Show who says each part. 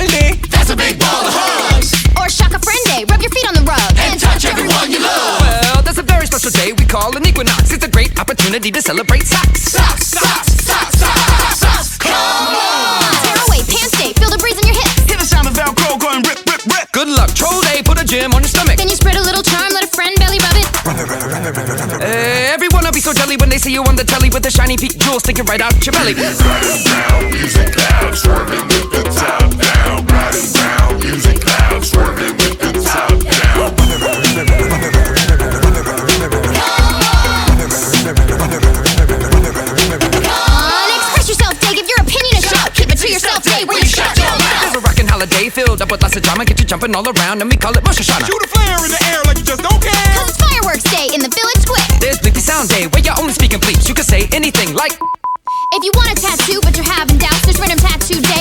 Speaker 1: hug Monday.
Speaker 2: That's a big ball of hugs.
Speaker 3: Or Shock-a-Friend Day, rub your feet on the rug
Speaker 2: And touch everyone you love.
Speaker 1: Well, that's a very special day we call an equinox. It's a great opportunity to celebrate socks.
Speaker 2: Socks, socks, socks, socks, socks. Come on.
Speaker 3: Tear away, pants day, feel the breeze in your hips
Speaker 4: Hear the sound of Velcro going rip, rip, rip.
Speaker 1: Good luck, troll day, put a gem on your stomach.
Speaker 3: Then you spread a little charm, let a friend belly rub it
Speaker 1: Eh, everyone will be so jelly when they see you on the telly with the shiny peak jewels sticking right out your belly.
Speaker 5: Riding down, music loud, swerving with
Speaker 3: when you shut your mouth.
Speaker 1: There's a rockin' holiday filled up with lots of drama. Get you jumping all around, and we call it Rosh Hashanah.
Speaker 4: Shoot a flare in the air like you just don't care.
Speaker 3: Cause it's fireworks day in the village square.
Speaker 1: There's Bleepy Sound Day where you're only speaking bleeps. You can say anything like.
Speaker 3: If you want a tattoo but you're having doubts, there's Random Tattoo Day